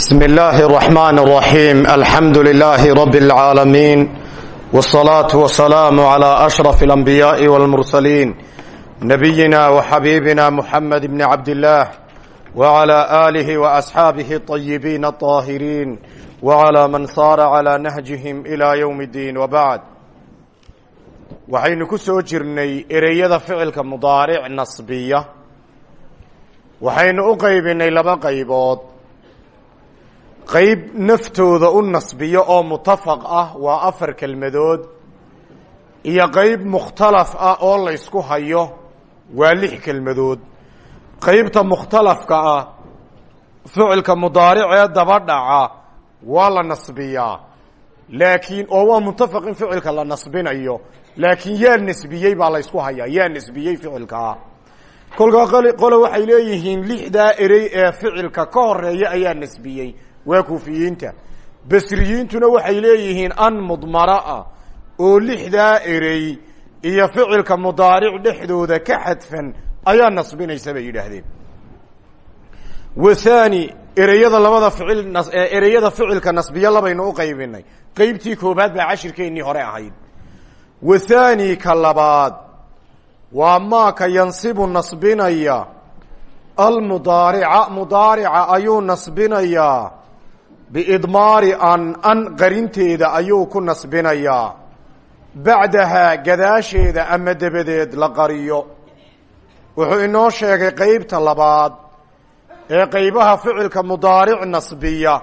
بسم الله الرحمن الرحيم الحمد لله رب العالمين والصلاة والسلام على أشرف الأنبياء والمرسلين نبينا وحبيبنا محمد بن عبد الله وعلى آله وأصحابه الطيبين الطاهرين وعلى من صار على نهجهم إلى يوم الدين وبعد waxaynu ku soo jirnay ereyada ficilka mudaaric nasbiya waxaynu u qaybinay laba qaybood qayb naftooda u nasbiyo oo mutafaq ah waa afar kelmadood iyo qayb mukhtalaf ah oo laysku hayo waa lix kelmadood. Qaybta mukhtalafka ah ficilka mudaaricee daba dhaca waa la nasbiyaa. Laakiin oo waa mutafaq in ficilka la nasbinayo laakiin yaa nasbiyey baa laysku hayaa yaa nasbiyey ficilkaa kolkaa qole waxay leeyihiin lixdaa erey ee ficilka ka horreeya ayaa nasbiyey waa kuufiyiinta. Basriyiintuna waxay leeyihiin an mudmara'a oo lixdaa erey iyo ficilka mudaaric dhexdooda ka xadfan ayaa nasbinaysa bay yidhaahdeen. Wathani ereyada labada ficil ereyada ficilka nasbiya labaynu u qaybinay qeybtii koobaad baa cashirkeennii hore ahayd. Wathani ka labaad waa maaka yansibu nasbinaya. Almudaarica mudaarica ayuu nasbinayaa biidmaari an an qarinteeda ayuu ku nasbinayaa bacdahaa gadaasheeda ama dabadeed la qariyo wuxuu inoo sheegay qeybta labaad ee qeybaha ficilka mudaaric nasbiya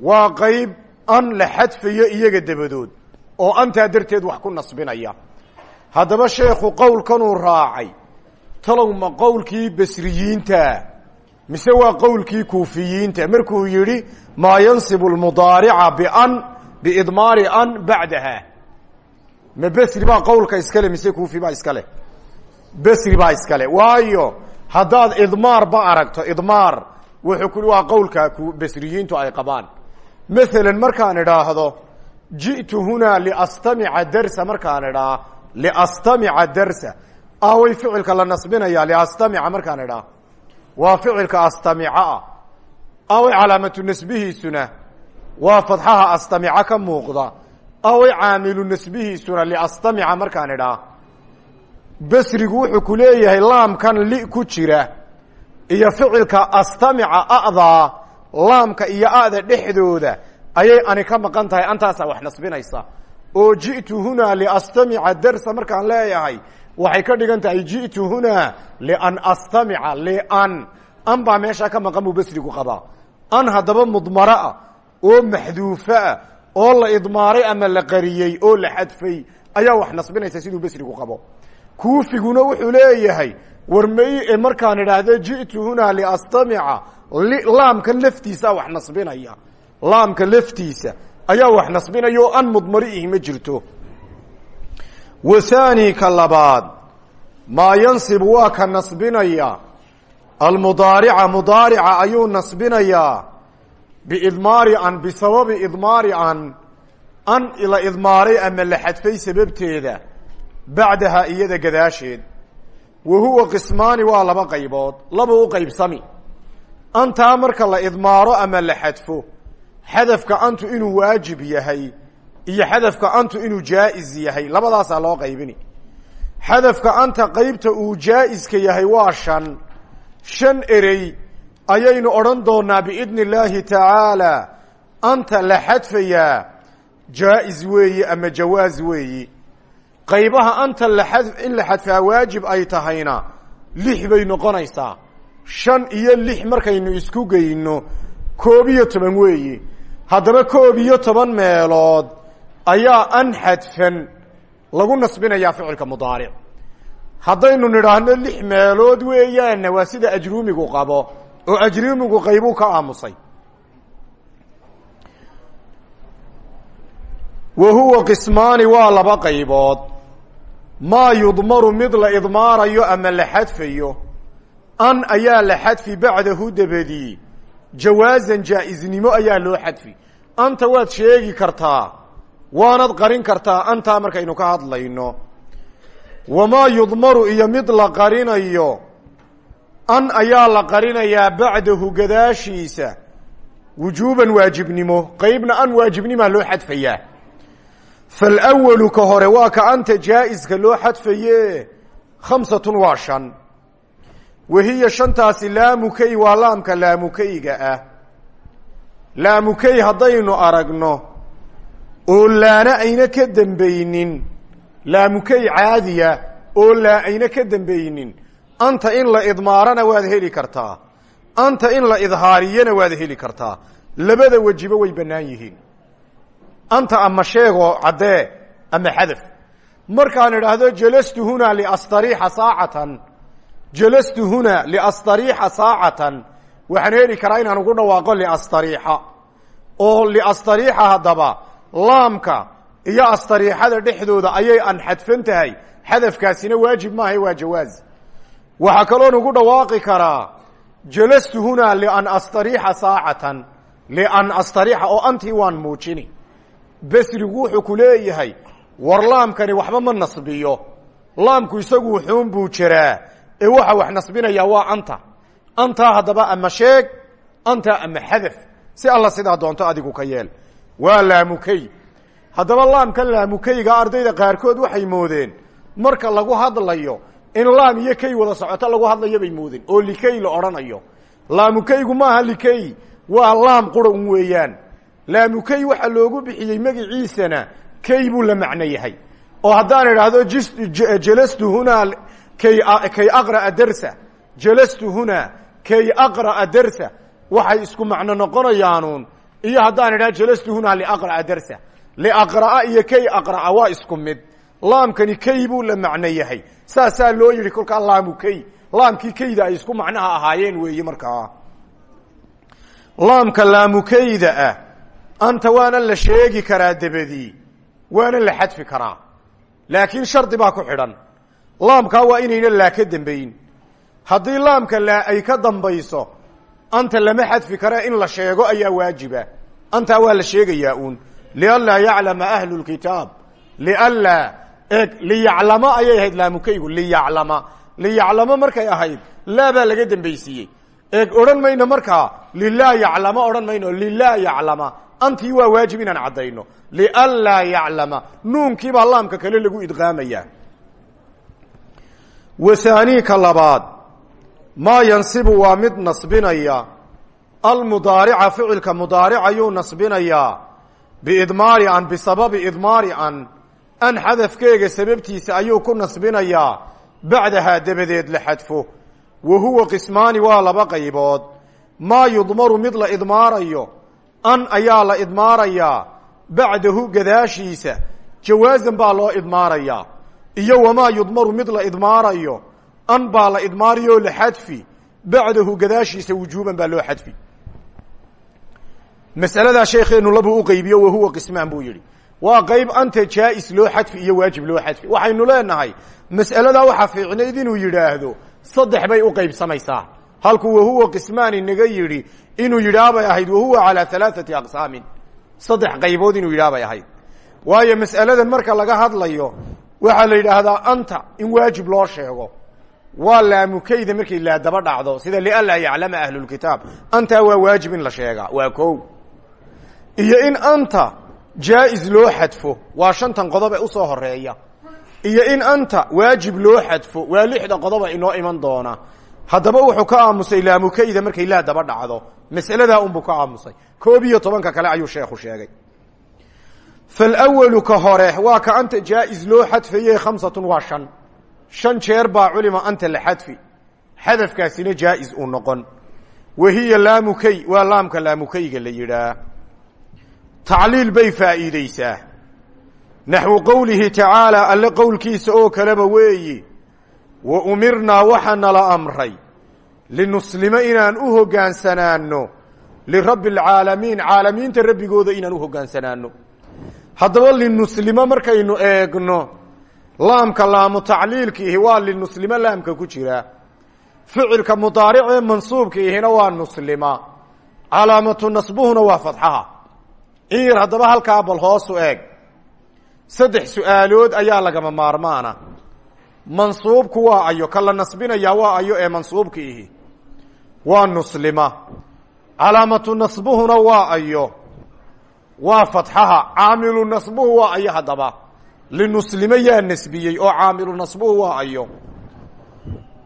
waa qeyb an la xadfayo iyaga dabadood oo antaa darteed wax ku nasbinaya haddaba sheekhu qowlkanuu raacay talow ma qowlkii basriyiinta mise waa qowlkii kuufiyiinta markuu yidhi maa yansibu lmudaarica bian biidmaari an bacdaha. Ma besri baa qowlka iskale mise kuufi baa iskale? Besri baa iskale. Waayo haddaad idmaarba aragto idmaar wuxuu ku waa qowlka basriyiintu ay qabaan. Maalan markaan idhaahdo ji'tu hunaa liastamica darsa markaan idhaa liastamica darsa. Away ficilka la nasbinaya liastamica markaan idhaa waa ficilka astamica ah away calaamatu nasbihiisuna waa fadxaha astamica ka muuqda away caamilu nasbihiisuna liastamica markaan idhaa basrigu wuxuu ku leeyahay laamkan li ku jira iyo ficilka astamica a'daa laamka iyo a'da dhexdooda ayay ani ka maqan tahay antaasaa wax nasbinaysa oo ji'tu hunaa liastamica darsa markaan leeyahay waxay ka dhigan tahay ji'tu hunaa lian astamica lian an baa meeshaa ka maqan buu basrigu qabaa. An haddaba mudmaraah oo maxduufaah oo la idmaaray ama la qariyey oo la xadfay ayaa wax nasbinaysa siduu basrigu qabo. Kuufiguna wuxuu leeyahay war may markaan idhaahdo ji'tu hunaa liastamica laamkan laftiisaa wax nasbinaya. Laamka laftiisa ayaa wax nasbinaya oo an mudmariihi ma jirto. Wathani ka labaad maa yansibu waa ka nasbinaya almudaarica mudaarica ayuu nasbinayaa biidmaari an bisababi idmaari an an la idmaaray ama la xadfay sababteeda bacdaha iyada gadaasheed. Wa huwa qismaani waa laba qaybood. Laba u qaybsami. Antaa marka la idmaaro ama la xadfo xadafka antu inuu waajib yahay iyo xadafka antu inuu jaa-is yahay. Labadaasaa loo qaybini. Xadafka anta qeybta uu jaa-iska yahay waa shan shan erey ayaynu odhan doonaa biidni illaahi tacaala anta la xadfayaa jaa-is weeyi ama jawaas weeyi? Qaybaha anta in la xadfaa waajib ay tahayna lix bay noqonaysaa. Shan iyo lix markaynu isku geyno koob iyo toban weeyi. Haddaba koob iyo toban meelood ayaa an xadfan lagu nasbinayaa ficilka mudaaric haddaynu nidhaahno lix meelood weeyaanna waa sida ajruumigu qabo oo ajruumigu qaybuu ka aamusay. Wa huwa qismaani waa laba qaybood. Maa yudmaru mid la idmaarayo ama la xadfayo. An ayaa la xadfi bacdahu dabadii jawaasan jaa-isnimo ayaa loo xadfi. Anta waad sheegi kartaa. Waanad qarin kartaa. Antaa markaynu ka hadlayno wamaa yudmaru iyo mid la qarinayo an ayaa la qarinayaa bacdahu gadaashiisa wujuuban waajibnimo qeybna an waajibnimaa loo xadfayaa falwalu ka hore waa ka anta jaa'iska loo xadfaye khamsatun waa shan wahiya shantaasi laamukey waa laamka laamukeyga ah laamukey haddaynu aragno oo laana ayna ka dembeynin laamukey caadiya oo laa ayna ka dembeynin anta in la idmaarana waad heli kartaa. Anta in la idhaariyana waad heli kartaa. Labada wejiba way bannaan yihiin. Anta ama sheegoo caddee ama xadaf. Markaan idhaahdo jalastu huna liastariixa saacatan. Jalastu huna liastariixa saacatan. Waxaan heli karaa inaan ugu dhawaaqo liastariixa oo liastariixa haddaba laamka iyo astariixada dhexdooda ayay an xadfan tahay xadafkaasina waajib maaha waa jawaaz. Waxaa kaloon ugu dhawaaqi karaa jalastu huna lian astariixa saacatan lian astariixa oo antii waan muujini. Besrigu wuxuu ku leeyahay war laamkani waxba ma nasbiyo. Laamku isagu wuxuun buu jiraa. Ee waxa wax nasbinayaa waa anta. Antaa haddaba ama sheeg anta ama xadaf si alla sidaa doonto adigu ka yeel. Waa laamukey haddaba laamkan laamukeyga ardayda qaarkood waxay moodeen. Marka lagu hadlayo in laam iyo key wada socoto lagu hadlayo bay moodeen oo likey la odhanayo laamukeygu maaha likey waa laam qura un weeyaan. Laamukey waxaa loogu bixiyey magiciisana key buu la macno yahay. Oo haddaan idhaahdo jalastu hunaa kay kay aqra'a darsa jalastu hunaa kay aqra'a darsa waxay isku macno noqonayaanuun iyo haddaan idhaha jalastu hunaa liaqra'a darsa liaqra'a iyo kay aqra'a waa isku mid laamkani key buu la macno yahay saasaa loo yidhi kolkaa laamu key laamkii keyda ay isku macnaha ahaayeen weeye markaa laamka laamukeyda ah anta waana la sheegi karaa dabadii waana la xadfi karaa laakiin shardi baa ku xidhan laamkaa waa inayna laa ka dambayn haddii laamka laa ay ka dambayso anta lama xadfi kara in la sheego ayaa waajiba antaa waa la sheegayaa uun lianlaa yaclama ahlu lkitaab lianlaa eeg liyaclama ayay ahayd laamukeygu liyaclama liyaclamo markay ahayd laa baa laga dambaysiiyey eeg odhan mayno markaa lilaa yaclama odhan mayno lilaa yaclama antii waa waajib inaan caddayno lianlaa yaclama nuunkiibaa laamka kale lagu idqaamaya wahaaniika labaad maa yansibu waa mid nasbinaya almudaarica ficilka mudaaricayuu nasbinayaa biidmaari an bisababi idmaari an an xadafkeega sababtiisa ayuu ku nasbinayaa bacdahaa dabadeed la xadfo. Wa huwa qismaani waa laba qaybood. Maa yudmaru mid la idmaarayo an ayaa la idmaarayaa bacdahu gadaashiisa. Jawaasan baa loo idmaarayaa. Iyo wamaa yudmaru mid la idmaarayo an baa la idmaariyoo la xadfi. Bacdahu gadaashiisa wujuuban baa loo xadfi masaladaa sheekheenu labuu u qaybiyo wahuwa qismaan buu yidhi. Waa qayb anta jaa'is loo xadfi iyo waajib loo xadfi. Waxaynu leenahay mas'aladaa waxaa fiicnayd inuu yidhaahdo saddex bay u qaybsamaysaa. Halkuu wahuwa qismaan inaga yidhi inuu yidhaabay ahayd wahuwa calaa alaaati aqsaamin. Saddex qaybood inuu yidhaabay ahayd. Waayo mas'aladan marka laga hadlayo waxaa la yidhaahdaa anta in waajib loo sheego. Waa laamukeyda markay laadaba dhacdo sida lianlaa yaclama ahlulkitaab antaa waa waajib in la sheegaa. Waa ko iyo in anta jaa-is loo xadfo waa shantan qodob ee u soo horreeya iyo in anta waajib loo xadfo waa lixda qodoba inoo iman doona. Haddaba wuxuu ka aamusay laamukeyda markay laa daba dhacdo. Mas'aladaa unbuu ka aamusay. Koob iyo tobanka kale ayuu sheekhu sheegay. Falwalu ka hore waa ka anta jaa-is loo xadfaye khamsatun waa shan. Shan jeer baa culima anta la xadfi. Xadafkaasina jaa-is uu noqon. Wahiya laamukey waa laamka laamukeyga la yidhaah tacliil bay faa'iideysaa naxwu qowlihi tacaala alle qowlkiisa oo kaleba weeyi wa umirnaa waxaa nala amray linuslima inaan u hoggaansanaano lirabbi alcaalamiin caalamiinta rabbigooda inaan u hoggaansanaano haddaba linuslimo markaynu eegno laamka laamu tacliilkiihi waa linuslimo laamka ku jira. Ficilka mudaaricee mansuubkiihina waa nuslima. Calaamatu nasbuhuna waa fadxaha yar haddaba halkaa bal hoosu eeg. Saddex su'aalood ayaa lagama maarmaana. Mansuubku waa ayo ka la nasbinayaa waa ayo ee mansuubkiihi waa nuslima. Calaamatu nasbuhuna waa ayo. Waa fatxaha. Caamilu nasbuhu waa ayo haddaba. Linuslimo yaa nasbiyey oo caamilu nasbuhu waa ayo.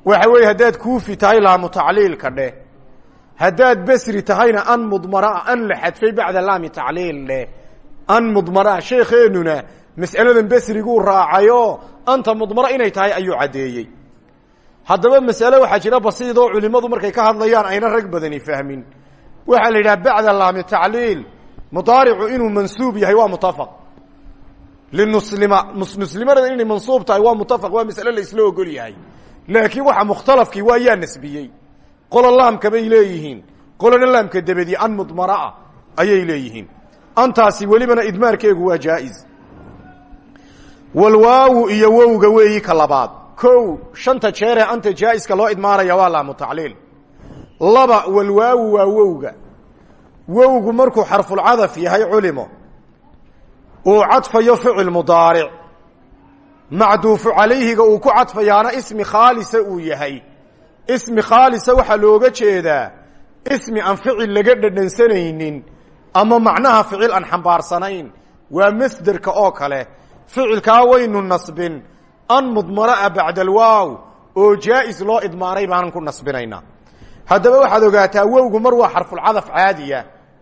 Waxa weeye haddaad kuufi tahay laamu tacliilka dheh haddaad besri tahayna an mudmaraa an la xadfay bacda laami tacliil dheh an mudmaraa sheekheenuna mas'aladan besriguu raacayo anta mudmara inay tahay ayuu caddeeyey haddaba masale waxaa jira basiidoo culimadu markay ka hadlayaan ayna rag badani fahmin waxaa la yidhaha bacda laami tacliil mudaaricu inuu mansuub yahay waa mutafaq linuslima nuslimada inay mansuub tahay waa mutafaq waa masale la isla ogol yahay laakiin waxa mukhtalafkii waa yaa nasbiyey qola laamka bay leeyihiin. Qolana laamka dabadi an mudmaraa ayay leeyihiin. Antaasi welibana idmaarkeegu waa jaa-is walwaawu iyo wowga weeyi ka labaad. Kow shanta jeeree anta jaa-iska loo idmaanaya waa laamu tacliil. Laba walwaawu waa wowga. Wowgu markuu xarfulcadaf yahay culimo uu cadfayo ficil mudaaric. Macduufu calayhiga uu ku cadfayaana ismi khaalisa uu yahay ismi khaalisa waxaa looga jeedaa ismi aan ficil laga dhadhansanaynin ama macnaha ficil aan xambaarsanayn waa masderka oo kale. Ficilkaa waynu nasbin. An mudmaraa bacda alwaaw oo jaa-is loo idmaanay baanan ku nasbinaynaa haddaba waxaad ogaataa wowgu mar waa xarfulcadaf caadiya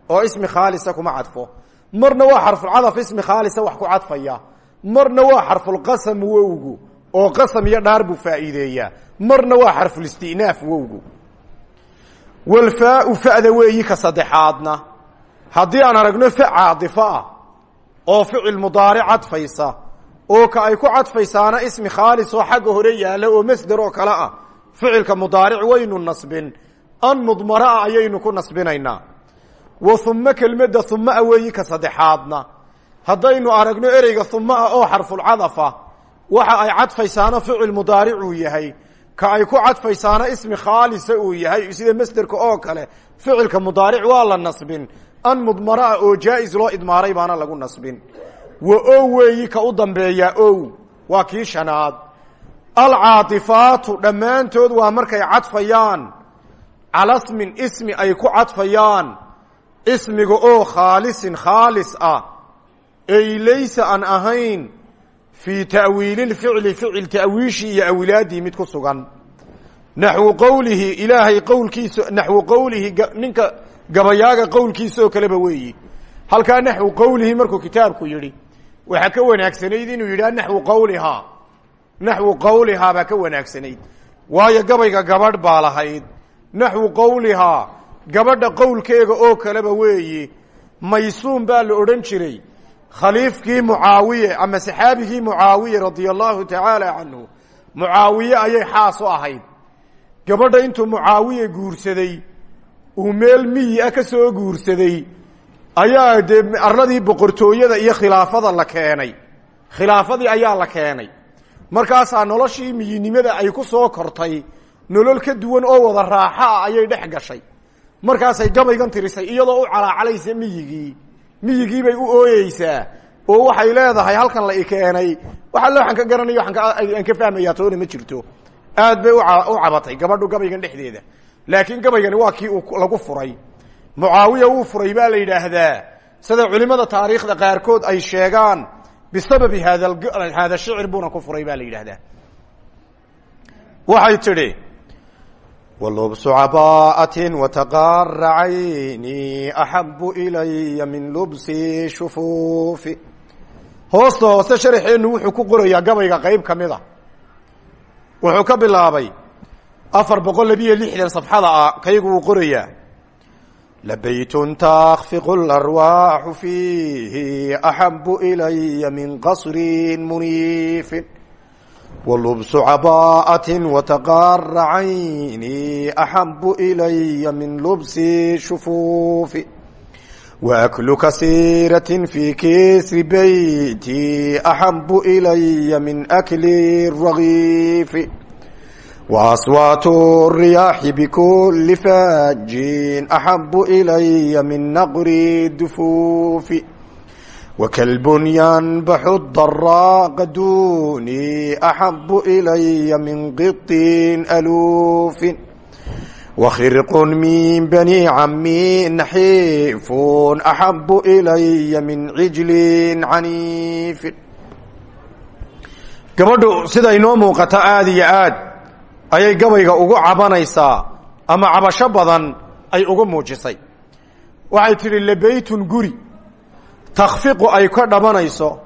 oo ismi khaalisa kuma cadfo. Marna waa xarfulcadaf ismi khaalisa wax ku cadfaya. Marna waa xarfulqasam wowgu oo qasam iyo dhaar buu faa'iideeyaa. Marna waa xarfulistinaaf wowgu. Walfaau fa'da weeyi ka saddexaadna. Haddii aan aragno fa caadifo ah oo ficil mudaaric cadfaysa oo ka ay ku cadfaysaana ismi khaalis oo xagga hore yaalla oo masder oo kale ah ficilka mudaaric waynu nasbin. An mudmaraa ayaynu ku nasbinaynaa wa uma kelmadda humaa weeyi ka saddexaadna. Haddaynu aragno ereyga humaa oo xarfulcadafa waxa ay cadfaysaana ficil mudaaricuu yahay ka ay ku cadfaysaana ismi khaalisa uu yahay sida masderka oo kale ficilka mudaaric waa la nasbin. An mudmaraa oo jaa-is loo idmaaray baana lagu nasbin. Wa ow weeyi ka u dambeeyaa ow waa kii shanaad. Alcaadifaatu dhammaantood waa markay cadfayaan. Cala smin ismi ay ku cadfayaan. Ismiga oo khaalisin khaalis ah. Ey laysa aan ahayn fii ta'wiililficli ficil ta'wiishii iyo awilaadii mid ku sugan naxwu qowlihi ilaahay qowlkiisa naxwu qowlihi ninka gabayaaga qowlkiisa oo kaleba weeyi halkaa naxwu qowlihi markuu kitaabku yidhi waxaa ka wanaagsanayd inuu yidhaha naxwu qowlihaa naxwu qowlihaa baa ka wanaagsanayd waayo gabayga gabadh baa lahayd naxwu qowlihaa gabadha qowlkeega oo kaleba weeyi maysuum baa la odhan jiray khaliifkii mucaawiye ama saxaabigii mucaawiye radia allahu tacaala canhu mucaawiye ayay xaas u ahayd. Gabadha intuu mucaawiye guursaday uu meel miyi ah ka soo guursaday ayaa dee arladii boqortooyada iyo khilaafada la keenay. Khilaafadii ayaa la keenay. Markaasaa noloshii miyinimada ay ku soo kortay nolol ka duwan oo wada raaxo ah ayay dhex gashay. Markaasay gabaygan tirisay iyadoo u calaacalaysa miyigii miyigii bay u ooyeysaa? Oo waxay leedahay halkan la i keenay. Waxa le waxaan ka garanayo aan ka fahmayaa toona ma jirto. Aad bay u cabatay gabadhu gabaygan dhexdeeda. Laakiin gabaygani waa kii lagu furay. Mucaawiya wuu furay baa la yidhaahdaa. Sida culimada taariikhda qaarkood ay sheegaan bisababi hada hada shicir buuna ku furay baa la yidhaahdaa. Waxay tidhi walubsu cabaaءatin wataqaara cayni axabu ilaya min lubsi shufuufi hoosta hoose sharaxeennu wuxuu ku qorayaa gabayga qeyb ka mid a wuxuu ka bilaabay afar boqol labiyo lixdan safxada ah kaygu wuu qorayaa labaytun takfiqu larwaaxu fiihi axabu ilaya min qasrin muniifin wlubsu caba'atin wataqaara cayni axabu ilaya min lubsi shufuufi waaklu kasiirati fi kisri beyti axabu ilaya min akli ragiifi waaswaatu riyaaxi bikuli faajin axabu ilaya min naqri dufuufi وكلب ينبح الضراق دوني أحب إلي من قط ألوف wakhirqun min bani cami naxiifun axabu ilaya min cijlin caniifin gabadhu sida inoo muuqata aada iyo aad ayay gabayga ugu cabanaysaa ama cabasho badan ay ugu muujisay waxay tidhi labeytun guri takhfiqu ay ka dhabanayso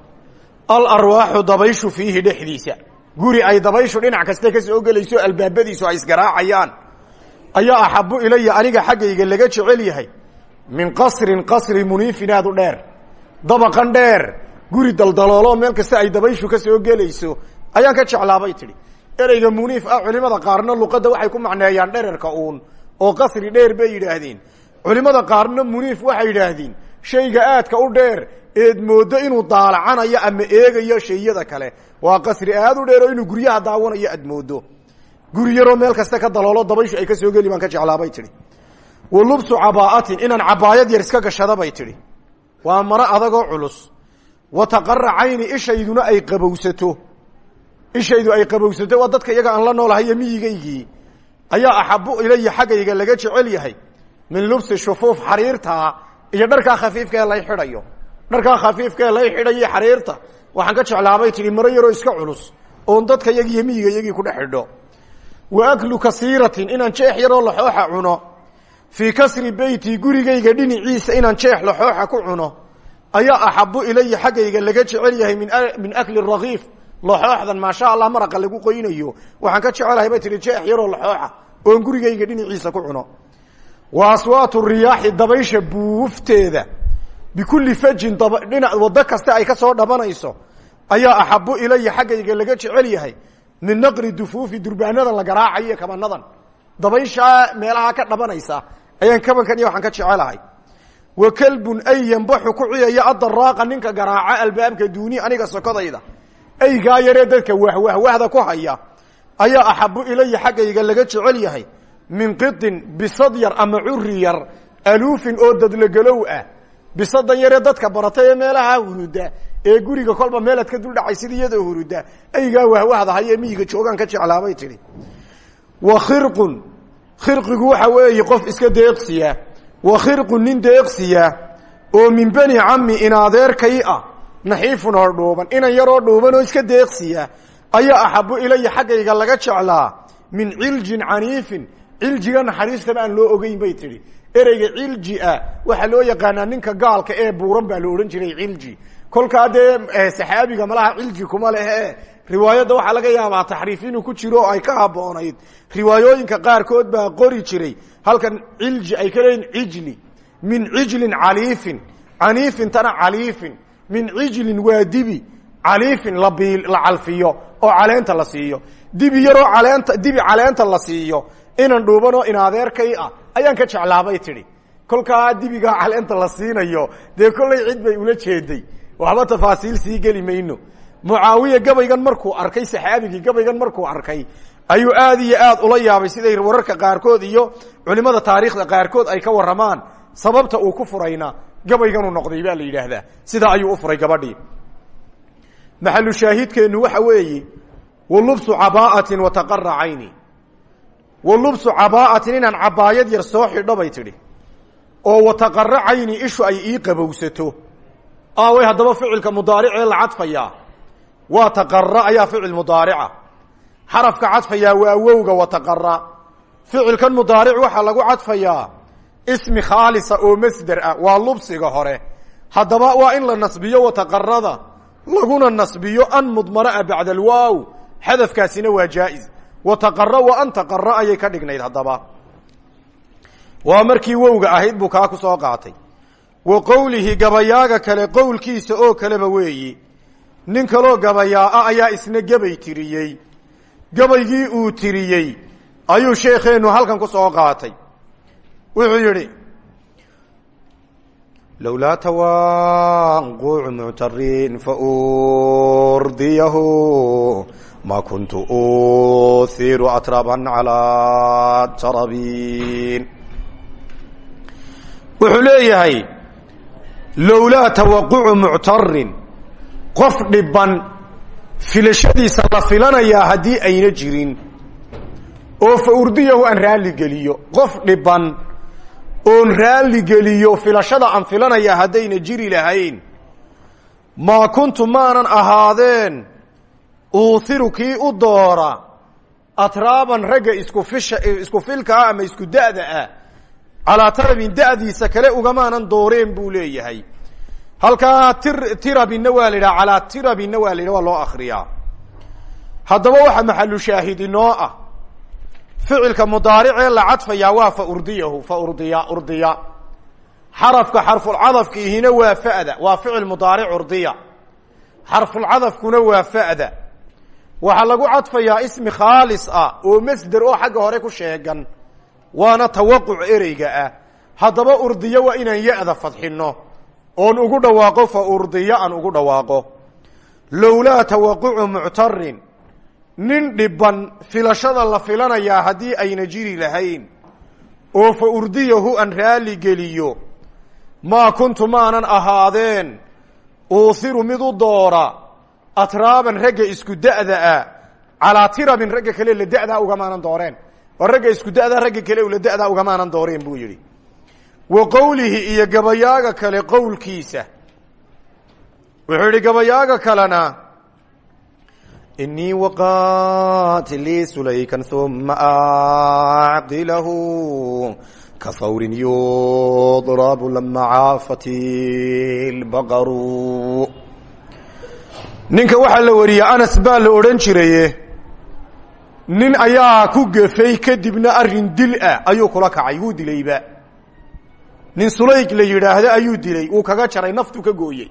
alarwaaxu dabayshu fiihi dhexdiisa. Guri ay dabayshu dhinac kaste ka soo gelayso albaabadiisu ay isgaraacayaan. Ayaa axabu ilaya aniga xaggayga laga jecel yahay. Min qasrin qasri muniifin aad u dheer. Dabaqan dheer. Guri daldaloolo meel kasta ay dabayshu ka soo gelayso. Ayaan ka jeclaabay tidhi. Ereyga muniif ah culimada qaarna luqadda waxay ku macneeyaan dhererka uun oo qasri dheer bay yidhaahdeen. Culimada qaarna muniif waxay yidhaahdeen shayga aadka u dheer eed moodo inuu daalacanayo ama eegayo shayada kale. Waa qasri aad u dheer oo inuu guryaha daawanayo aad moodo. Guri yaroo meel kasta ka daloolo dabayshu ay ka soo geli baan ka jeclaabay tidhi. Wa lubsu cabaa'atin inaan cabaayad yar iska gashada bay tidhi. Waa maro adagoo culus. Wa taqara cayni ishayduna ay qabowsato. Ishaydu ay qabowsato waa dadka iyaga aan la noolahayo miyigaygii. Ayaa axabu ilaya xaggayga laga jecel yahay. Min lubsi shufuuf xariirtaa iyo dharkaa khafiifka ee lay xidhayo. Dharkaa khafiifka ee lay xidhayo xariirta waxaan ka jeclaabay tihi maro yaroo iska culus oon dadka yagiiyo miyiga iyagii kudhex xidho. Wa aklu kasiiratin inaan jeex yaroo laxooxa cuno. Fii kasri beyti gurigayga dhinaciisa inaan jeex laxooxa ku cuno. Ayaa axabu ilaya xaggayga laga jecel yahay min min akli rakiif laxooxdan maasha allah maraqa lagu qoynayo. Waxaan ka jecelahay bay tihi jeex yaroo laxooxa oon gurigayga dhinaciisa ku cuno wa aswaatu riyaaxi dabaysha buufteeda bikulli fajin dhinac waddo kaste ay ka soo dhabanayso ayaa axabu ilaya xaggayga laga jecel yahay min naqri dufuufi durbaanadan la garaacayo kabanadan dabayshaa meelaha ka dhabanaysa ayaan kabankan iyo waxaan ka jecelahay wa kalbun ay yambaxu ku ciyaya adaraaqa ninka garaaca albaabka duuni aniga sokodayda aygaa yaree dadka wahwahwahda ku haya ayaa axabu ilaya xaggayga laga jecel yahay min qiin bisad yar ama curi yar aluufin oo dadlagalow ah. Bisadan yaree dadka barata ee meelaha huruda ee guriga kolba meelaad ka duldhacay sida iyadoo huruda aygaa wahwahda haye miyiga joogaan ka jeclaabay tihi wa khirqun khirqigu waxa weeye qof iska deeqsiya. Wa khirqun nin deeqsiya oo min beni cami in adeerkay ah naxiifun oo dhuuban inan yaroo dhuuban oo iska deeqsiya ayaa axabu ilaya xaggayga laga jeclaa min ciljin caniifin ciljiga naxariistaba aan loo ogeyn bay tihi ereyga cilji ah waxaa loo yaqaanaa ninka gaalka ee buuran baa la odhan jiray cilji kolkaa dee saxaabiga malaha cilji kuma lehe. Riwaayadda waxaa laga yaabaa taxriif inuu ku jiro oo ay ka haboonayd riwaayooyinka qaarkood baa qori jiray. Halkan cilji ay ka leeyihiin cijli min cijlin caliifin. Caniifintana caliifin. Min cijlin waa dibi. Caliifin labi la calfiyo oo caleenta la siiyo. Dibi yaroo caleenta dibi caleenta la siiyo inan dhuubanoo in ah ayaan ka jeclaabay tidhi. Kolkaa dibigaa caleenta la siinayo dee kollay cid bay ula jeeday. Waxba tafaasiil sii geli mayno. Mucaawiya gabaygan markuu arkay saxaabigii gabaygan markuu arkay ayuu aad iyo aad ula yaabay siday wararka qaarkood iyo culimada taariikhda qaarkood ay ka waramaan sababta uu ku furayna gabayganuu noqday baa la yidhaahdaa. Sidaa ayuu u furay gabadhii. Maxalu shaahidkeennu waxa weeye wa lubsu cabaa'atin wa taqara cayni wa lubsu cabaa'atin inaan cabaayad yar soo xidho bay tidhi. oo wa taqara cayni ishu ay ii qabowsato. Aaway haddaba ficilka mudaaricee la cadfayaa. Waa taqara ayaa ficil mudaarica. Xarafka cadfayaa waa wowga wa taqara ficilkan mudaaric waxaa lagu cadfayaa ismi khaalisa oo masder ah waa lubsiga hore. Haddaba waa in la nasbiyo wataqarada laguna nasbiyo an mudmara'a bacda alwaaw xadafkaasina waa jaa'iz wataqara wa an taqara ayay ka dhignayd haddaba. Waa markii wowga ahayd buu kaa ku soo qaatay. Wa qowlihi gabayaaga kale qowlkiisa oo kaleba weeyi nin kaloo gabayaa ah ayaa isna gebay tiriyey. Gabaygii uu tiriyey ayuu sheekheennu halkan ku soo qaatay. Wuxuu yidhi lowlaa tawaanquucu muctarin faurdiyahu ma kuntu uhiru atraban calaa tarabin wuxuu leeyahay lowlaa tawaqucu muctarin qof dhiban filashadiisa la filanayaa haddii ayna jirin oo fa urdiyahu aan raalligeliyo qof dhiban oon raalligeliyo filashada aan filanaya haddayna jiri lahayn maa kuntu maanan ahaadeen uuhiru kii u doora atraaban ragga isku filka ah ama isku da'da ah. Calaa tarabin da'diisa kale ugamaanan dooreen buu leeyahay. Halkaa tir tirabinna waa la yidhaha calaa tirabinna waa la yidhaha waa loo akriyaa haddaba waxa maxalu shaahid ah. Ficilka mudaaricee la cadfayaa waa fa urdiyahu fa urdiya urdiya xarafka xarfulcadafkiihina waa fa'da waa ficil mudaaric urdiya. Xarfulcadafkuna waa fa'da waxaa lagu cadfayaa ismi khaalis ah oo masder oo xagga hore ku sheegan. Waana tawaquc ereyga ah. Haddaba urdiya waa inaan ya-da fadxino oon ugu dhawaaqo fa urdiya aan ugu dhawaaqo. Lowlaa tawaqucu muctarin. Nin dhiban filashada la filanayaa haddii ayna jiri lahayn. Oo fa urdiyahu aan raali geliyo. Maa kuntu maanan ahaadeen. Uuhiru mid u doora atraaban ragga isku da'da ah calaa tirabin ragga kale la da'daa ugamaanan dooreen. Oo ragga isku da'daa ragga kale la da'daa ugamaanan dooreen buu yidhi. Wa qowlihi iyo gabayaaga kale qowlkiisa. Wuxuu yidhi gabayaaga kalena inii waqatilii sulaykan uma acqilahu ka hawrin yudrabu lama caafati lbaqaru ninka waxaa la wariyey anas baa la odhan jiraye nin ayaa ku gefay kadibna arrin dil ah ayuu kula kacay wuu dilayba nin sulayg la yidhaahdo ayuu dilay uu kaga jaray naftu ka gooyey.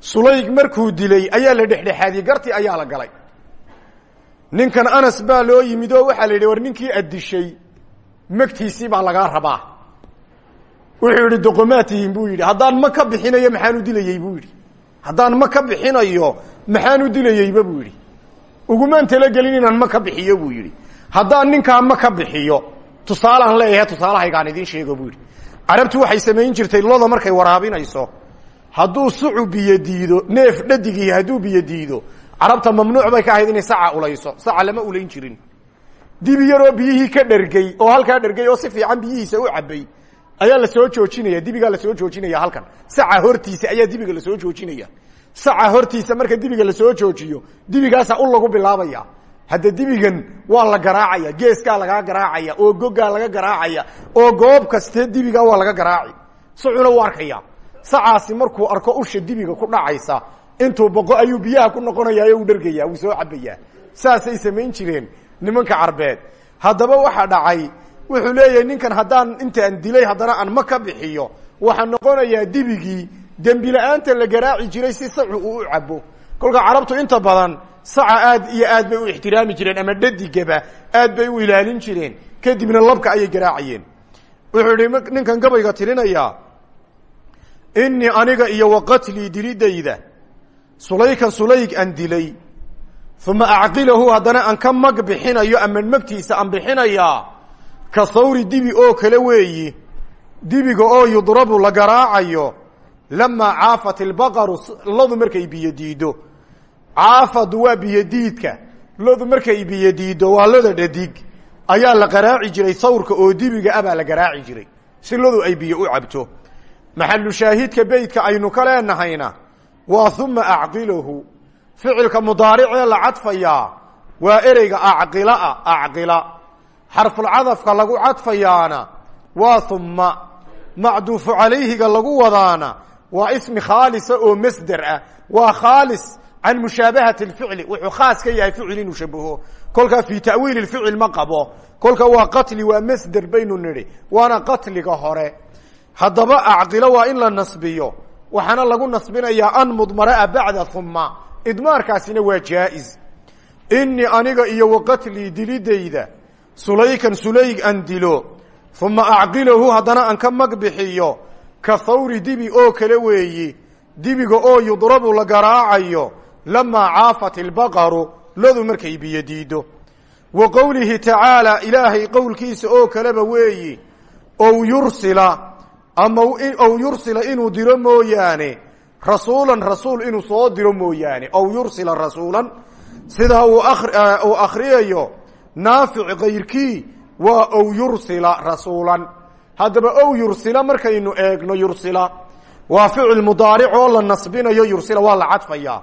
Sulayg markuu dilay ayaa la dhexdhexaadiyey gartii ayaa la galay. Ninkan anas baa loo yimid oo waxaa la yidhi war ninkii addishay megtiisii baa lagaa rabaa. Wuxuu yidhi doqomaa buu yidhi. Haddaan ma ka bixinayo maxaanu dilayey buu yidhi haddaan ma ka bixinayo maxaanu dilayeyba buu yidhi. Ugumaan talagelin inaan ma ka bixiyo buu yidhi. Haddaan ninkaa ma ka bixiyo tusaalaan leeyahay tusaalahaygaan idiin sheego buu yidhi. Carabtu waxay samayn jirtay loda markay waraabinayso hadduu sucu biyo diido neef dhadigii hadduu biyo diido carabta mamnuuc bay ka ahayd inay saca ulayso saca lama ulayn jirin. Dibi yaroo biyihii ka dhergey oo halkaa dhergey oo si fiican biyihiisa u cabay ayaa la soo joojinaya dibigaa la soo joojinaya halkan. Saca hortiisa ayaa dibiga la soo joojinaya. Saca hortiisa marka dibiga la soo joojiyo dibigaasa u lagu bilaabaya. Hadda dibigan waa la garaacaya geeskaa lagaa garaacaya oo gogaa laga garaacaya oo goob kaste dibiga waa laga garaaci. Sucuna u arkaya sacaasi markuu arko usha dibiga ku dhacaysa intuu boqo ayuu biyaha ku noqonaya u dhergaya wuu soo cabaya saasay samayn jireen nimanka carbeed. Haddaba waxa dhacay wuxuu leeyahay ninkan haddaan intaan dilay haddana aan ma ka bixiyo. Waxaa noqonayaa dibigii dembi la garaaci jiray si sacu uu u cabo kolka carabtu inta badan saca aad iyo aad bay u ixtiraami jireen ama dhadigaba aad bay u ilaalin jireen. Kadibna labka ayay garaacayeen. Wuxuu yihi ninkan gabayga tirinayaa inii aniga iyo wa dilidayda sulaykan sulayg aan dilay uma acqilahu haddana aan ka mag bixinayo ama magtiisa aan bixinayaa ka thawri dibi oo kale weeyi. Dibiga oo yudrabu la garaacayo lamaa caafat ilbaqaru lodu markay biyo diido. Caafadu waa biyodiidka lodu markay biyo diido waa loda dhadig. Ayaa la garaaci jiray thawrka oo dibiga abaa la garaaci jiray si lodu ay biyo u cabto. Maxalu shaahidka beytka aynu ka leenahayna waa uma acqilahu ficilka mudaaricee la cadfayaa waa ereyga acqilaa acqila xarfulcadafka lagu cadfayaana waa uma macduufu calayhiga lagu wadaana waa ismi khaalisa oo masder ah waa khaalis can mushaabahati اficli wuxuu khaas ka yahay ficil inuu shabaho kolkaa fi ta'wiili ficil ma qabo kolka waa qatli waa masder baynu nidhi waana qatliga hore. Haddaba acqilo waa in la nasbiyo waxaana lagu nasbinayaa an mudmaraa bacda uma idmaarkaasina waa jaa-is inii aniga iyo waqatlii dilidayda sulaykan sulayg aan dilo uma acqilahu haddana aan ka mag bixiyo ka thawri dibi oo kale weeyi dibiga oo yudrabu la garaacayo lamaa caafat ilbaqaru lodu markay biyo diido. Wa qowlihi tacaala ilaahay qowlkiisa oo kaleba weeyi ow yursila ama ow yursila inuu diro mooyaane rasuulan rasuul inuu soo diro mooyaane ow yursila rasuulan sidaa uu naafic kayrkii waa ow yursila rasuulan. Haddaba ow yursila markaynu eegno yursila. Waa ficil mudaaric oo la nasbinayo yursila waa la cadfayaa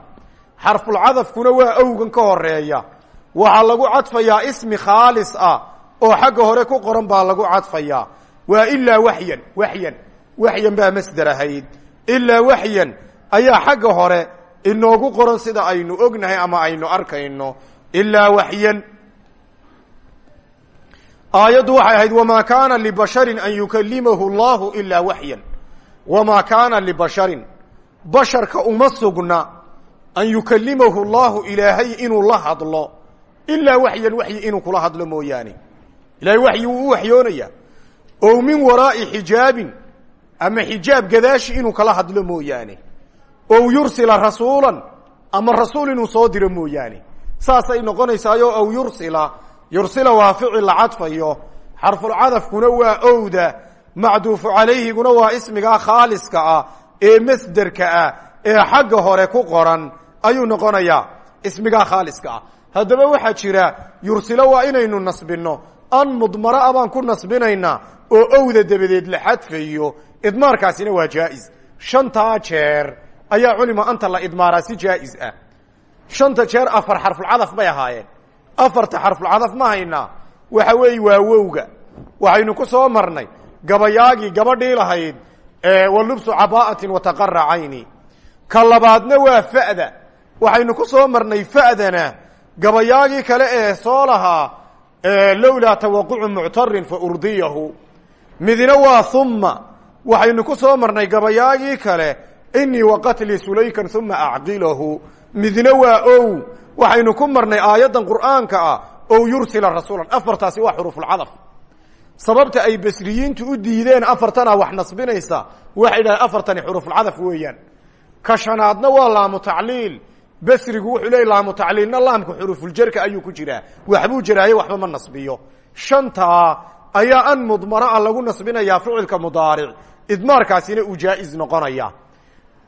xarfulcadafkuna waa owgan ka horreeya waxaa lagu cadfayaa ismi khaalis ah oo xagga hore ku qoran baa lagu cadfayaa waa ilaa waxyan waxyan waxyan baa masder ahayd. Ilaa waxyan ayaa xagga hore inoogu qoran sida aynu ognahay ama aynu arkayno. Ilaa waxyan aayaddu waxay ahayd wamaa kaana libasharin an yukalimahu llahu ilaa waxyan wamaa kaana libasharin basharka uma sugna an yukalimahu llahu ilaahay inuu la hadlo. Ilaa waxyan waxyi inuu kula hadlo mooyaane. Ilahay waxyi wuu u waxyoonaya. O min waraa'i xijaabin ama xijaab gadaashi inuu kala hadlo mooyaane. Ow yursila rasuulan ama rasuul inuu soo diro mooyaane. Saasay noqonaysaayo ow yursila yursila waa ficil la cadfayo. Xarfulcadafkuna waa owda. Macduufu calayhiguna waa ismigaa khaaliska ah ee masderka ah ee xagga hore ku qoran. Ayuu noqonayaa ismigaa khaaliska ah. Haddaba waxaa jira yursilo waa inaynu nasbino an mudmara a baan ku nasbinaynaa oo owda dabadeed la xadfayo. Idmaarkaasina waa jaa-is. Shantaa jeer ayaa culima anta la idmaaraa si jaa-is ah. Shanta jeer afar xarfulcadaf bay ahaayeen afarta xarfulcadaf ma haynaa waxa weeye waa wowga. Waxaynu ku soo marnay gabayaagii gabadhii lahayd wa lubsu cabaa'atin wataqara cayni. Ka labaadna waa fa'da. Waxaynu ku soo marnay fa'dana gabayaagii kale ee soo lahaa lowlaa tawaqucu muctarin fa urdiyahu. Midna waa humma waxaynu ku soo marnay gabayaagii kale inii waqatlii sulaykan uma acqilahu midna waa ow. Waxaynu ku marnay aayaddan qur'aanka ah ow yursila rasuulan. Afartaasi waa xurufulcadaf sababta ay basriyiintu u diideen afartana wax nasbinaysa waxay dhahay afartani xurufulcadaf weeyaan. Ka shanaadna waa laamu tacliil. Basrigu wuxuu leey laamu tacliilna laamka xurufuljarka ayuu ku jiraa. Waxbuu jiraaye waxba ma nasbiyo. Shantaa ayaa an mudmara a lagu nasbinayaa ficilka mudaaric. Idmaarkaasina uu jaa-is noqonaya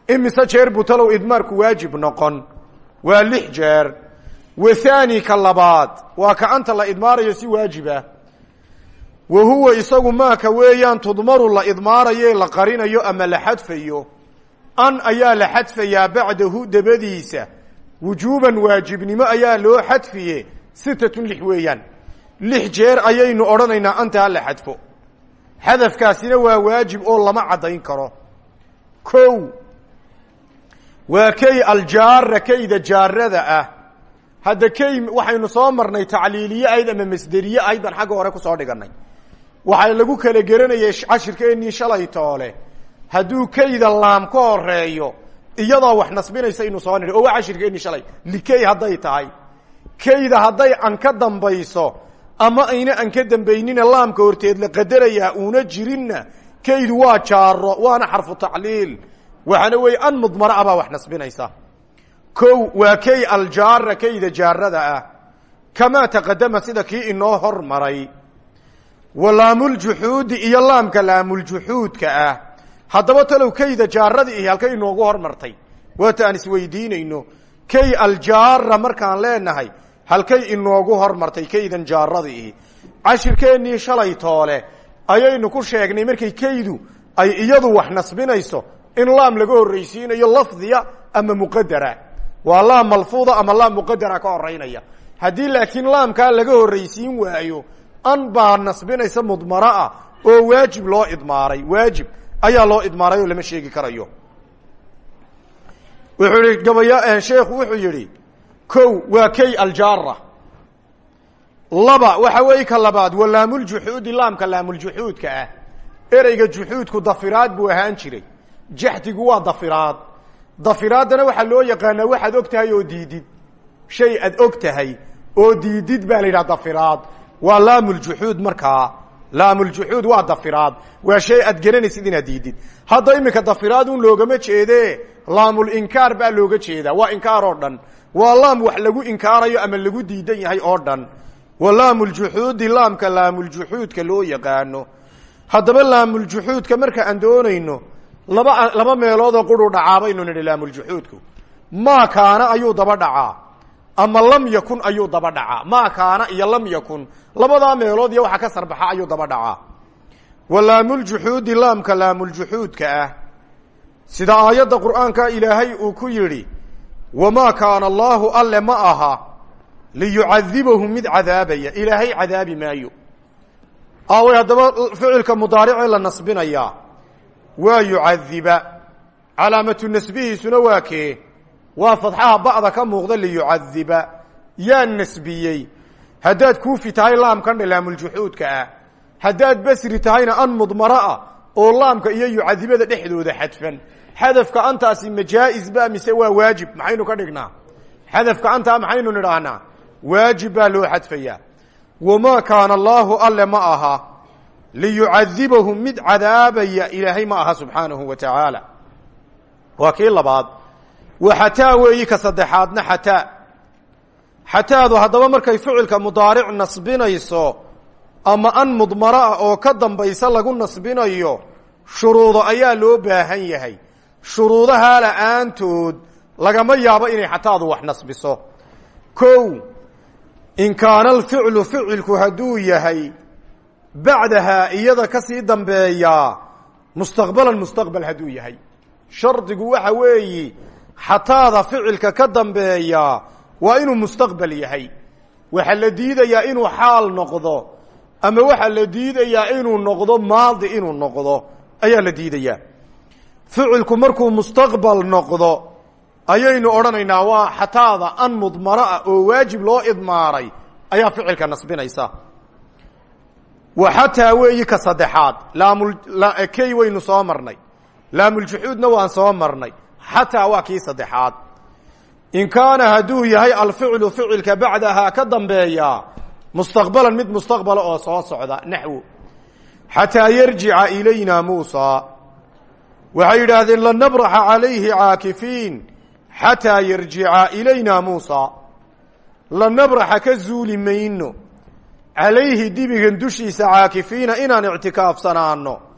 imise jeer buu talow idmaarku waajib noqon? Waa lix jeer. Wathani ka labaad. Waa ka anta la idmaarayo si waajiba. Wa huwa isagu maaka weeyaan tudmaru la idmaarayo la qarinayo ama la xadfayo. An ayaa la xadfayaa bacdahu dabadiisa. Wujuuban waajibnimo ayaa loo xadfiye sitatun lix weeyaan. Lix jeer ayaynu odhanaynaa anta ha la xadfo. Xadafkaasina waa waajib oo lama caddayn karo. Kow waa kay aljaara kayda jaarada ah. Hadda kay waxaynu soo marnay tacliiliye ahayd ama masderiye ahayd baan xagga hore ku soo dhiganay waxaa lagu kala geranayay cashirkeennii shalay toole. Hadduu kayda laam ka horeeyo iyadoo wax nasbinaysa inuu soo nidhi oo waa cashirkeennii shalay. Likay hadday tahay. Kayda hadday an ka dambayso ama ayna an ka dambaynina laamka horteed la qadarayaa uuna jirinna kaydu waa jaaro waana xarfu tacliil waxaana weeye an mudmara ah baa wax nasbinaysa. Kow waa kay aljaara kayda jaarada ah. Kamaa taqadama sida kii inoo hormaray. Wa laamuljuxuudi iyo laamka laamuljuxuudka ah. Haddaba talow kayda jaarada ihi halkay inoogu hormartay. Waata aan isweydiinayno. Kay aljaara markaan leenahay halkay inoogu hormartay kaydan jaarada ihi. Cashirkeennii shalay toole ayaynu ku sheegnay markay kaydu ay iyadu wax nasbinayso in laam laga horraysiinayo lafdiya ama muqadara waa laam malfuuda ama laam muqadara ka horeynaya haddii laakiin laamkaa laga horraysiin waayo an baa nasbinaysa mudmara ah oo waajib loo idmaaray. Waajib ayaa loo idmaaray oo lama sheegi karayo. Wuxuu ihi gabaya sheekhu wuxuu yidhi kow waa kay aljaara laba waxa weeye ka labaad waa laamuljuxuudi laamka laamuljuxuudka ah. Ereyga juxuudku dafiraad buu ahaan jiray jaxdigu waa dafiraad. Dafiraaddana waxaa loo yaqaanaa waxaad og tahay oo diidid. Shay aad og tahay oo diidid baa la dafiraad. Waa laamuljuxuud markaa. Laamuljuxuud waa dafiraad. Waa shay aad garanaysid inaad diidid. Hadda iminka dafiraad un loogama jeede laamulinkaar baa looga jeedaa. Waa inkaar oo dhan. Waa laam wax lagu inkaarayo ama lagu diidan yahay oo dhan. Wa laamuljuxuudi laamka laamuljuxuudka loo yaqaano. Haddaba laamuljuxuudka marka aan doonayno laba laba meeloodoo quru dhacaa baynu nidhi laamuljuxuudku maa kaana ayuu daba dhacaa ama lam yakun ayuu daba dhacaa. Maa kaana iyo lam yakun labadaa meelood iyo waxa ka sarbaxa ayuu daba dhacaa. Wa laamuljuxuudi laamka laamuljuxuudka ah sida aayadda qur'aanka ilaahay uu ku yidhi wamaa kaana allaahu alle ma aha liyucadibahum mid cadaabaya. Ilaahay cadaabi maayo. Aaway haddaba ficilka mudaaricee la nasbinayaa waa yucadiba calaamatu nasbihiisuna waa kee? Waa fadxaha ba'da ka muuqda liyucadiba yaa nasbiyey haddaad kuufi tahay laamkan dhe laamuljuxuudka ah. Haddaad basri tahayna an mudmara ah oo laamka iyo yucadibada dhexdooda xadfan. Xadafka antaasi majaa'is ba mise waa waajib? Maxaynu ka dhignaa. Xadafka antaa maxaynu nidhaahnaa waajib baa loo xadfayaa. Wamaa kaana allaahu alle ma aha liyucadibahum mid cadaabaya ilaahay ma aha subxaanahu wa tacaala waa kii labaad wa xataa weeyi ka saddexaadna xataa xataadu haddaba markay ficilka mudaaric nasbinayso ama an mudmara ah oo ka dambaysa lagu nasbinayo shuruudo ayaa loo baahan yahay shuruudahaa la'aantood lagama yaabo inay xataadu wax nasbiso kow in kaana alficlu ficilku hadduu yahay bacdahaa iyada ka sii dambeeyaa mustaqbalan mustaqbal hadduu yahay. Shardigu waxa weeyi xataada ficilka ka dambeeyaa waa inuu mustaqbal yahay. Waxaa la diidayaa inuu xaal noqdo ama waxaa la diidayaa inuu noqdo maadi inuu noqdo ayaa la diidayaa. Ficilku markuu mustaqbal noqdo ayaynu odhanaynaa waa xataada an mudmaro ah oo waajib loo idmaaray ayaa ficilka nasbinaysa wa xataa weeyi ka saddexaad. Laamkey waynu soo marnay. Laamuljuxuudna waan soo marnay. Xataa waa kii saddexaad. In kaana hadduu yahay alficlu ficilka bacdahaa ka dambeeyaa mustaqbalan mid mustaqbala oo soo socda naxwo xataa yarjica ilayna muusa. Waxay yidhaahdeen lanabraxa calayhi caakifiin. Xataa yarjica ilayna muusa. Lanabraxa ka zuuli mayno calayhi dibigan dushiisa caakifiina inaan ictikaafsanaano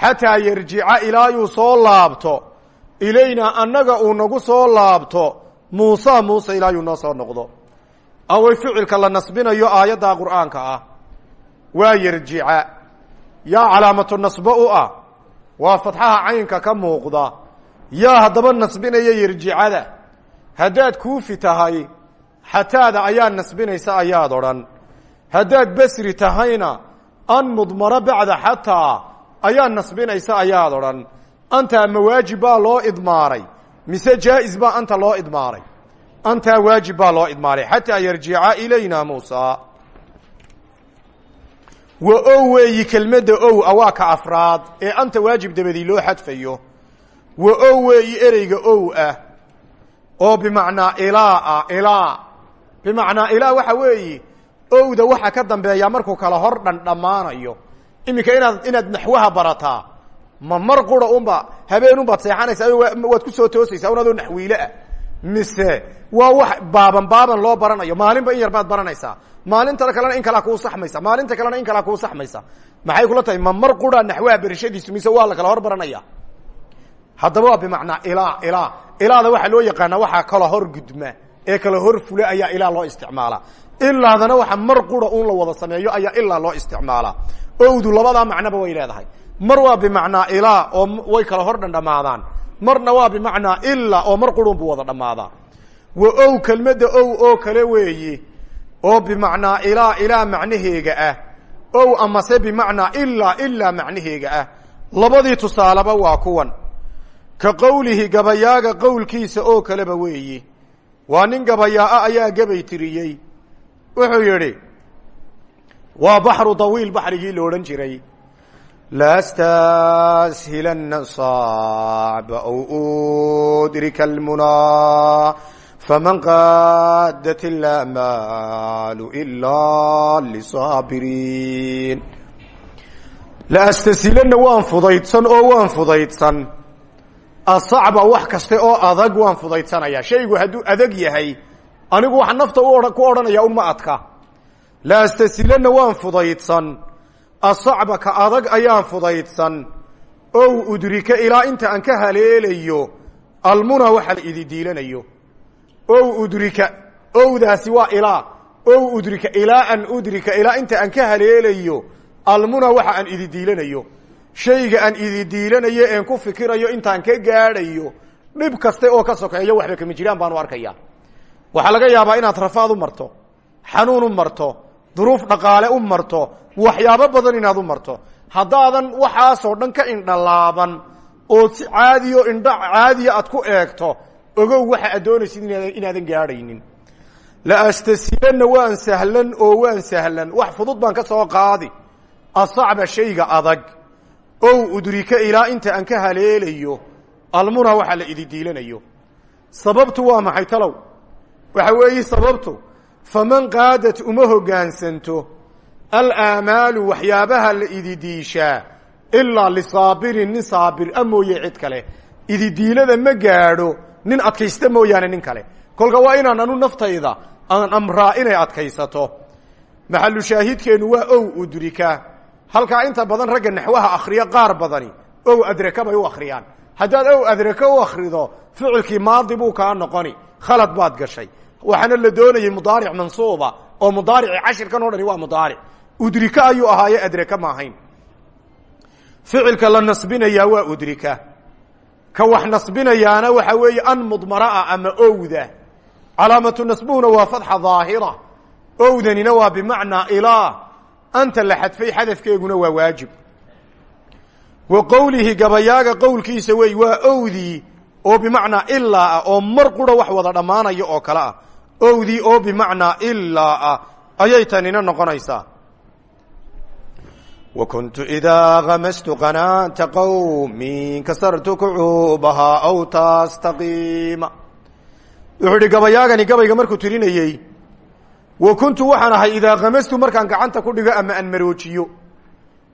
xataa yarjica ilaayuu soo laabto. Ilaynaa annaga uu nagu soo laabto. Muusa muuse ilaayuu noo soo noqdo. Away ficilka la nasbinayo aayadda qur'aanka ah. Waa yarjica. Yaa calaamatu nasbo u ah. Waa fatxaha caynka ka muuqda. Yaa haddaba nasbinaya yarjicada. Haddaad kuufi tahay xataada ayaa nasbinaysa ayaad odhan haddaad besri tahayna an mudmaro bacda xataa ayaa nasbinaysa ayaad odhan. Antaa mawaajib baa loo idmaaray. Mise jaa'is baa anta loo idmaaray? Antaa waajib baa loo idmaaray? Xataa yarjica ilayna muusa. Wa ow weeyi kelmadda ow a waa ka afraad ee anta waajib dabadii loo xadfayo. Wa ow weeyi ereyga ow ah oo bimacnaa ilaa ah ilaa. Bimacnaa ilaa waxa weeyi owda waxa ka dambeeya markuu kala hor dhan dhammaanayo. Inaad inaad naxwaha barataa ma mar qura unba habeen unbaad seexanaysaa waad ku soo toosaysaa un adoo ah. Mise waa wax baaban baaban loo baranayo. Maalinba in yar baad baranaysaa. Maalinta kalena in kalaa kuu saxmaysa. Maalinta kalena in kalaa kuu saxmaysa. Maxay kula tahay? Ma mar qura naxwaha berashadiisu mise waa la kala hor baranaya? Haddaba waa bimacnaa ilaa ilaa ilaada waxaa loo yaqaanaa waxaa kala hor gudma. Ee kala hor fula ayaa ilaa loo isticmaalaa ilaadana waxa mar qura un la wada sameeyo ayaa ilaa loo isticmaalaa owdu labadaa macnoba way leedahay. Mar waa bimacnaa ilaa oo way kala hor dhandhamaadaan marna waa bimacnaa ilaa oo mar qurun buu wada dhammaadaa wa ow kelmadda ow oo kale weeyi oo bimacnaa ilaa ilaa macnaheega ah. Ow amase bimacnaa ilaa ilaa macnaheega ah. Labadii tusaaleba waa kuwan. Ka qowlihi gabayaaga qowlkiisa oo kaleba weeyi. Waa nin gabayaa-a ayaa gabay tiriyey wuxuu yidhi waa baxru dawiil baxrigii la odhan jiray. Lastashilana sacba aw udrika almunaa faman qaadat ilamaalu ilaa lisaabiriin laastashilana waan fudaydsan oo waan fudaydsan. Asacba wax kaste oo adag waan fudaydsanayaa shaygu hadduu adag yahay anigu waxa nafta ku odhanaya un ma adka. Laastasilanna waan fudaydsan. Asacba ka adag ayaan fudaydsan. Ow udrika ilaa inta aan ka haleelayo. Almuna waxa idi diilanayo. Ow udrika. Owdaasi waa ilaa. Ow udrika. Ilaa an udrika. Ilaa inta aan ka haleelayo. Almuna waxa aan ididiilanayo shayga aan ididiilanayo een ku fikirayo intaan ka gaadhayo. Dhib kaste oo ka sokeeyo waxba kama jiraan baanu arkaya waxaa laga yaabaa inaad rafaad u marto xanuun u marto duruuf dhaqaale u marto waxyaabo badan inaad u marto. Haddaadan waxaasoo dhan ka indhalaaban oo si caadiyo indho caadiya aad ku eegto ogow waxa aad doonaysid inaadan gaadhaynin. La astasilanna waan sahlan oo waan sahlan. Wax fudud baan ka soo qaadi. Asacba shayga adag. Ow udrika ilaa inta aan ka haleelayo. Almuna waxa la ididiilanayo sababtu waa maxay talow waxa weeye sababtu faman qaadat uma hoggaansanto alaamaalu waxyaabaha la ididiishaa ilaa lisaabirin nin saabir a mooye cid kale. Ididiilada ma gaadho nin adkaysta mooyaane nin kale. Kolka waa inaan anu naftayda aan amraa inay adkaysato. Maxalu shaahidkeennu waa ow udrika halkaa inta badan ragga naxwaha akhriya qaar badani ow adraka bay u akhriyaan haddaad ow adraka u akhrido ficilkii maadi buu kaa noqoni. Khalad baad gashay. Waxaana la doonayay mudaaric mansuuba oo mudaarici cashirkan o dhani waa mudaaric. Udrika ayuu ahaaye adraka ma ahayn ficilka la nasbinayaa waa udrika. Ka wax nasbinayaana waxa weeye an mudmaraa ama owda. Calaamatu nasbuhuna waa fatxa daahira. Owdanina waa bimacnaa ilaa. Anta la xadfay xadafkeeguna waa waajib wa qowlihi gabayaaga qowlkiisa wey waa owdii oo bimacnaa ilaa ah wax wada dhammaanaya oo kale ah. Owdii oo bimacnaa ilaa ah ayay tanina noqonaysaa. Wa kuntu idaa kamastu qanaata qowmin kasartu kucuubahaa aw tastaqiima wuxuu idhi gabayaagani wa kuntu waxaan ahay idaa kamastu markaan gacanta ku dhigo ama aan maroojiyo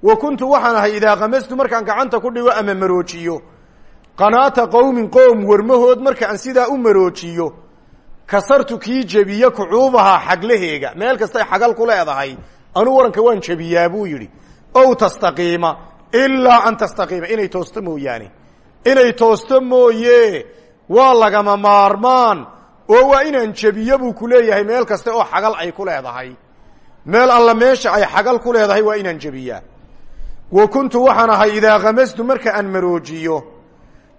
wa kuntu waxaan ahay idaa kamastu markaan gacanta ku dhigo ama maroojiyo. Qanaata qowmin qoom warmahood marka aan sidaa u maroojiyo kasartu kii jebiye kucuubahaa xaglaheega. Meel kastay xagal ku leedahay anuu waranka waan jebiyaa buu yidhi. Ow tastaqiima ilaa an tastaqiima. Inay toosto mooyaane. Inay toosto mooye waa lagama maarmaan oo waa inaan jebiyo buu ku leeyahay meel kaste oo xagal ay ku leedahay. Meel alla meesha ay xagal ku leedahay waa inaan jebiyaa wa kuntu waxaan ahay idaa kamastu marka aan maroojiyo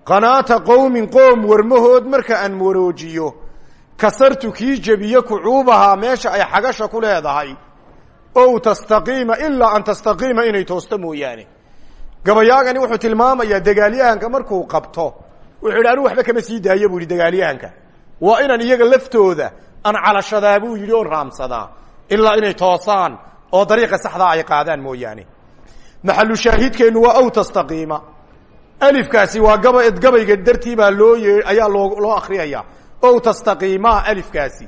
qanaata qowmin qoom warmahood marka aan maroojiyo kasartu kii jebiye kucuubahaa meesha ay xagasha ku leedahay ow tastaqiima ilaa an tastaqiima inay toosto mooyaane. Gabayaagani wuxuu tilmaamayaa dagaalyahanka markuu qabto wuxuu yidhi anigu waxba kama sii daayo buu yidhi dagaalyahanka waa inaan iyaga laftooda aan calashadaa buu yidhi oon raamsadaa ilaa inay toosaan oo dariiqa saxdaa ay qaadaan mooyaane maxalu shaahidkeennu waa ow tastaqiima. Alifkaasi waa gaba gabayga dartii baa loo ye ayaa loo loo akriyaya ow tastaqiima alifkaasi.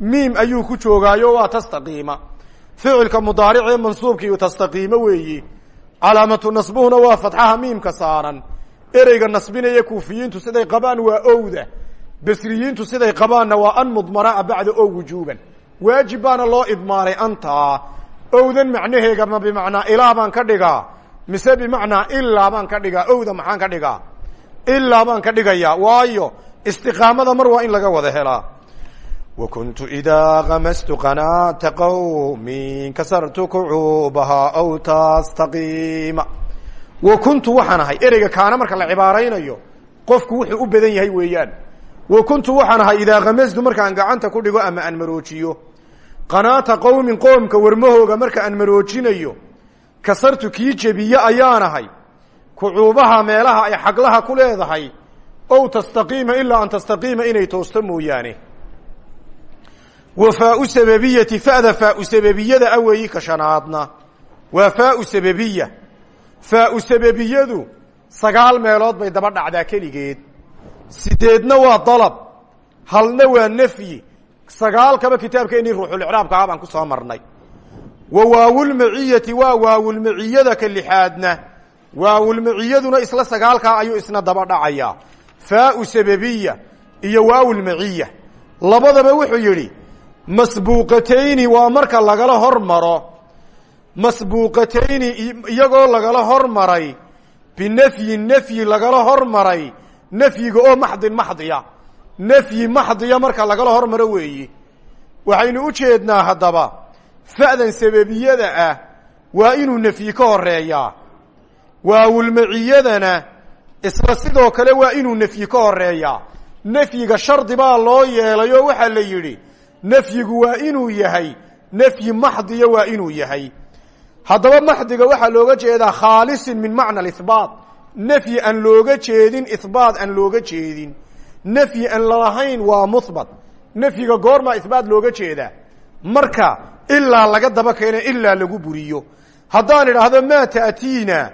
Miim ayuu ku joogaayo waa tastaqiima. Ficilka mudaaricee mansuubkii tastaqiimo weeyi. Calaamatu nasbuhuna waa fatxaha miimka saaran. Ereyga nasbinaya kuufiyiintu siday qabaan waa owda basriyiintu siday qabaanna waa an mudmaraa bacda o wujuuban. Waajib baana loo idmaaray antaa owdan macnaheega ma bimacnaa ilaa baan ka dhigaa. Mise bimacnaa ilaa baan ka dhigaa. Owda maxaan ka dhigaa? Ilaa baan ka dhigayaa. Waayo istiqaamada mar waa in laga wada helaa. Wa kuntu idaa kamastu qanaata qowmin kasartu kucuubahaa aw tastaqiima wa kuntu waxaan ahay kaana marka la cibaaraynayo qofku wuxuu u badan yahay weeyaan. Wa kuntu waxaan ahay idaa kamastu markaan gacanta ku dhigo ama aan maroojiyo qanaata qowmin qoomka warmahooga marka aan maroojinayo kasartu kii jebiye ayaan ahay kucuubaha meelaha ay xaglaha ku leedahay ow tastaqiima ilaa an tastaqiima inay toosto mooyaane. Wa faau sababiyati fa'da faau sababiyada a weeyi ka shanaadna. Waa faau sababiya faau sababiyadu sagaal meelood bay daba dhacdaa keligeed. Sideedna waa dalab halna waa nafyi sagaalkaba kitaabkeennii ruuxulicraabka ah baan ku soo marnay. Wa waawulmaciyati waa waawulmaciyada ka lixaadna. Waawulmaciyaduna isla sagaalkaa ayuu isna daba dhacayaa. Faau sababiya iyo waawulmaciya labadaba wuxuu yidhi masbuuqatayni waa marka lagala hormaro. Masbuuqatayni iyagoo lagala hormaray binafyin nafyi lagala hormaray nafyiga oo maxdin maxdiya nafyi maxdiya marka lagala hormaro weeyi. Waxaynu u jeednaa haddaba fa'dan sababiyada ah waa inuu nefyi ka horeeyaa waawulmaciyadana isla sidoo kale waa inuu nefyi ka horeeyaa nefyiga shardi baa loo yeelay oo waxaa la yidhi nefyigu waa inuu yahay nefyi maxdiya waa inuu yahay. Haddaba maxdiga waxaa looga jeedaa khaalisin min macna alihbaat nefyi aan looga jeedin ihbaat aan looga jeedin nefyi aan lalahayn waa muhbat nefyiga goormaa ihbaat looga jeedaa marka ilaa laga daba keena ilaa lagu buriyo. Haddaan idhaahdo maa taatiina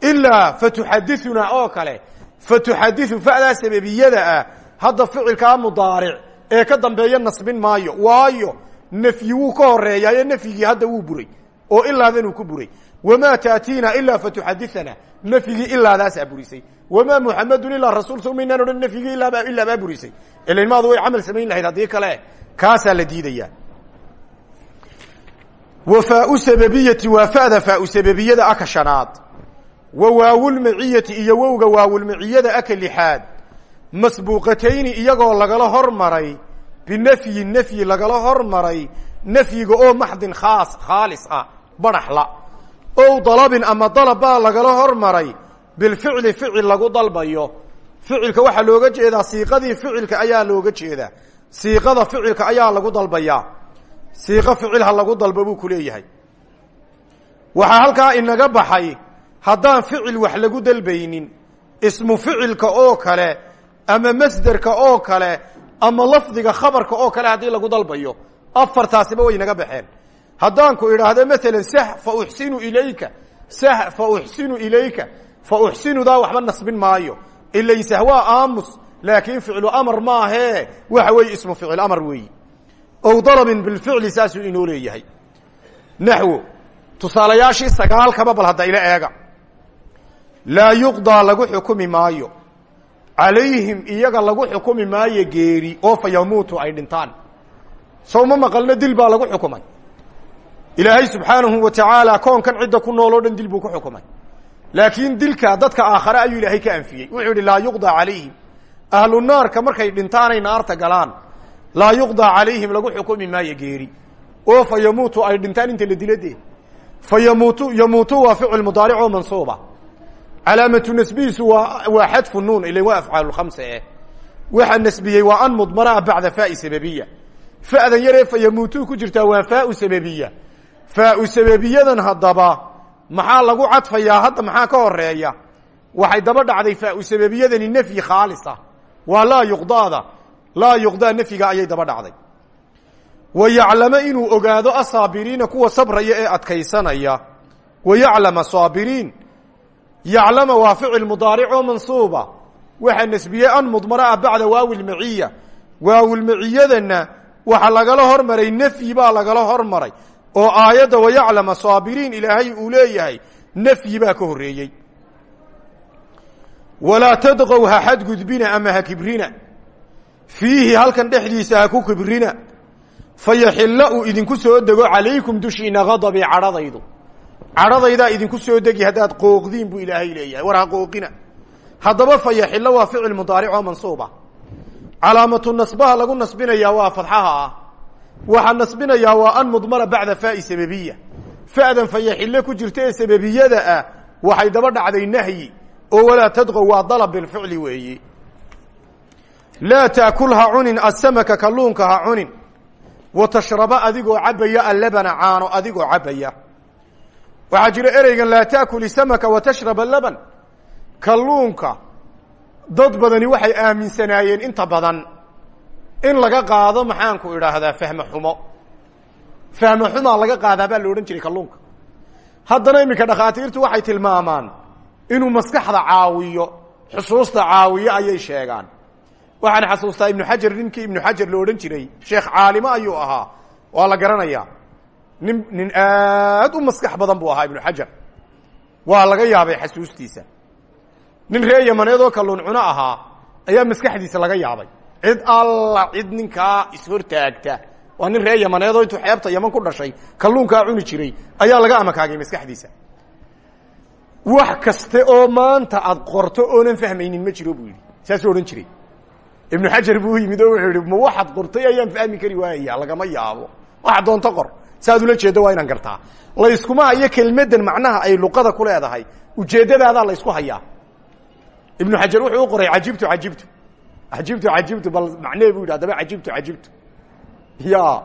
ilaa fatuxadiثuna oo kale fatuxadiثu fa'daa sababiyada ah hadda ficilkaa mudaaric ee ka dambeeya nasbin maayo. Waayo nefyi wuu ka horeeyaayo nefyigii hadda wuu buray oo ilaadanuu ku buray wamaa taatiina ilaa fatuxadiثana nefyigii ilaadaasaa burisay wamaa muxamedun ilaa rasuul so maynaan odhan nefyigii ilaa ilaa baa burisay ilmaadu way camal samayn lahayd haddii kale kaasaa la diidaya wa faau sababiyati waa fa'da faau sababiyada aka shanaad wa waawulmaciyati iyo wowga waawulmaciyada aka lixaad masbuuqatayni iyagoo lagala hormaray binafyi nafyi lagala hormaray nafyiga oo maxdin khaas khaalis ah baraxla ow dalabin ama dalab baa lagala hormaray bilficli ficil lagu dalbayo. Ficilka waxaa looga jeedaa siiqadii ficilka ayaa looga jeedaa. Siiqada ficilka ayaa lagu dalbayaa siiqo ficilha lagu dalba buu ku leeyahay. Waxaa halkaa inaga baxay haddaan ficil wax lagu dalbaynin ismu ficilka oo kale ama masderka oo kale ama lafdiga khabarka oo kale haddii lagu dalbayo afartaasiba way naga baxeen haddaan ku idhaahdo maalan sah fa uxsinu ilayka sah fa uxsinu ilayka fa uxsinudaa waxba nasbin maayo. Ilaysah waa aamus laakiin ficlu amar maahee waxa weeye ismu ficil amar weeyi. Ow dalabin bilficli saasuu inoo leeyahay. Naxwo tusaalayaashii sagaalkaba bal hadda ila eega. Laa yuqdaa lagu xukumi maayo. Calayhim iyaga lagu xukumi maayo geeri oo fa yamuutu ay dhintaan. Sow ma maqalno dil baa lagu xukumay ilaahay subxaanahu wa tacaala koonkan cidda ku nool oo dhan dil buu ku xukumay. Laakiin dilka dadka aakhare ayuu ilaahay ka anfiyey. Wuxuu yihi laa yuqdaa calayhim. Ahlu naarka markay dhintaanay naarta galaan laa yuqdaa calayhim lagu xukumi maayo geeri. Oo fa ay dhintaan inta la dila dee fa yamuutu yamuutu waa ficil mudaaric oo mansuuba. Calaamatu nasbihiisu waa waa xadfu nuun ilan waa afcaal khamsa eh waxaa an mudmaraa bacda faai sababiya. Fa'dan yaree fa ku jirtaa waa faau sababiya faau sababiyadan haddaba maxaa lagu cadfayaa? Hadda maxaa ka horreeya waxay daba dhacday faau sababiyadani nefyi khaalisa. Waa laa yuqdaada. Laa yuqdaa ayay daba dhacday. Wa yaclama inuu ogaado asaabiriina kuwa sabraya ee adkaysanaya. Wa yaclama saabiriin. Yaclama waa ficil mudaaric oo mansuuba. Waxaa nasbiyey an mudmara ah bacda waawi lmaciya waawilmaciyadana waxa lagala hormaray nefyi baa lagala hormaray oo aayadda wayaclama saabiriin ilaahay uu leeyahay nefyi baa ka horreeyey. Walaa tadqow ha xadgudbina ama ha kibrina. Fiihi halkan dhexdiisa ha ku kibrina. Fayaxilla uu idinku soo dego calaykum dushiina ghadabii cadhadaydu. Cadhadaydaa idinku soo degi haddaad qooqdiin buu ilaahay leeyahay war ha qooqina haddaba fayaxillo waa ficil mudaaric oo mansuuba. Calaamatu nasbaha lagu nasbinayaa waa fadxaha ah waxaa nasbinayaa waa an mudmara bacda faai sababiya. Fa'dan fayaxillo ku jirta ee sababiyada ah waxay daba dhacday nahyi oo walaa tadqow waa dalab bilficli weeyi. Laa taakul ha cunin asamaka kalluunka ha cunin. Wa tashraba adigoo cabaya allabana caano adigoo cabaya. Waxaa jira ereygan laa taakuli samaka wa tashraba laban kalluunka dad badani waxay aaminsanaayeen inta badan in laga qaado maxaanku idhaahdaa fahme xumo. Fahme xumaa laga qaadaa baa la odhan jiray kalluunka. Haddana iminka dhakhaatiirtu waxay tilmaamaan inuu maskaxda caawiyo xusuusta caawiyo ayay sheegaan. Waxaan xasuustaa ibnu xajar ninkii ibnu xajar la odhan jiray sheekh caalimo ayuu ahaa waa la garanayaa. Nin nin aad u maskax badan buu ahaa ibnu xajar. Waa laga yaabay xasuustiisa. Nin ree yamaneed oo kalluun cuno ahaa ayaa maskaxdiisa laga yaabay cid alla cid ninkaa ishortaagta. Waa nin ree yamaneed oo intuu xeebta yaman ku dhashay kalluunkaa cuni jiray ayaa laga amakaagay maskaxdiisa. Wax kaste oo maanta aad qorto oonan fahmaynin ma jiro buu yidhi. Saasuu odhan jiray. Ibnu xajar buu yimid oo wuxuu yihi ma waxaad qortay ayaan fahmi kari waayaya lagama yaabo. Waxa doonto qor. Saaad ula jeedo waa inaan gartaa. Layskuma hayo kelmadan macnaha ay luqada ku leedahay. Ujeeddadaadaa laysku hayaa. Ibnu xajar wuxuu u qoray cajibtu cajibtu cajibtu cajibtu bal macnee bu yidhi haddaba cajibtu cajibtu ya.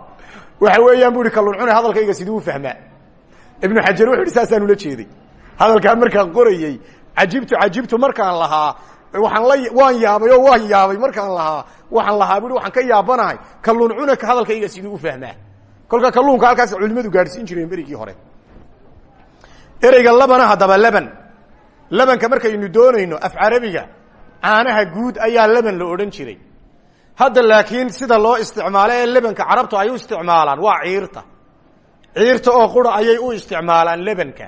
Waxa weeyaan bu ihi kalluncune hadalkayga siduu fahmaa. Ibnu xajar wuxu ihi ula jeeday. Hadalkaa markaan qorayey cajibtu cajibtu markaan lahaa waaan la waan yaabay oo waan yaabay markaan lahaa waxaan lahaa bui waxaan ka yaabanahay kalluun cunaka hadalkayga siduu u fahmaa. Kolka kalluunka halkaas culimadu gaadhsiin jireen berigii hore. Ereyga labana haddaba leban lebanka markaynu doonayno af carabiga caanaha guud ayaa leban la odhan jiray. Hadda laakiin sida loo isticmaalo ee lebanka carabtu ay u isticmaalaan waa ciirta. Ciirta oo qura ayay u isticmaalaan lebanka.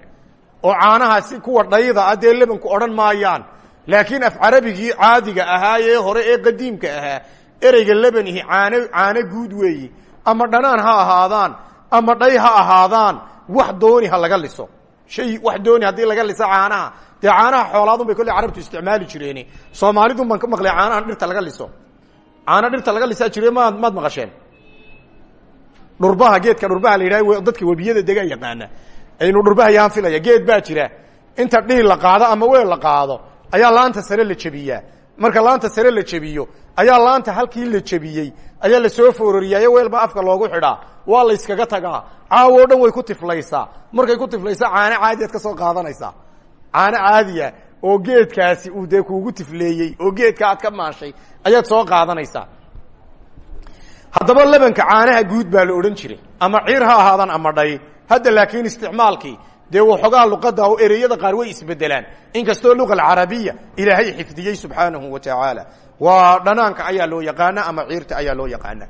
Oo caanaha si kuwa dhayda ah dee lebanku odhan maayaan. Laakiin af carabigii caadiga ahaa ee hore ee qadiimka ahaa ereyga lebanihi caano caano guud weeyi. Ama dhanaan ha ahaadaan ama dhay ha ahaadaan wax dooni ha laga liso. Shay wax dooni haddii laga liso caanaha dee caanaha xoolaadun bay kolley carabtu isticmaali jireen soomaalidun baan ka maqlay caanahan dhirta laga liso. Caano dhirta laga lisaa jire maad maad maqasheen. Dhurbaha geedka dhurbaha la yidhaha dadka webiyada degaa yaqaana. Aynu dhurbaha yaan filaya geed baa jira. Inta dhiil la qaado ama weel la qaado ayaa laanta sare la jebiyaa. Marka laanta sare la jebiyo ayaa laanta halkii la jebiyey ayaa la soo foororiyaayo weelba afka loogu xidhaa. Waa la yskaga tagaa. Caawo dhan way ku tiflaysaa. Markay ku tiflaysaa caano caadiyaad ka soo qaadanaysaa caano caadiya oo geedkaasi uu dee kuugu tifleeyey oo geedka aad ka maashay ayaad soo qaadanaysaa. Haddaba lebanka caanaha guud baa la odhan jiray ama ciir ha ahaadaan ama dhay. Hadda laakiin isticmaalkii dee waxoogaa luqada oo ereyada qaar way isbedelaan inkastoo luqa alcarabiya ilaahay xifdiyey subxaanahu wa tacaala waa dhanaanka ayaa loo yaqaana ama ciirta ayaa loo yaqaana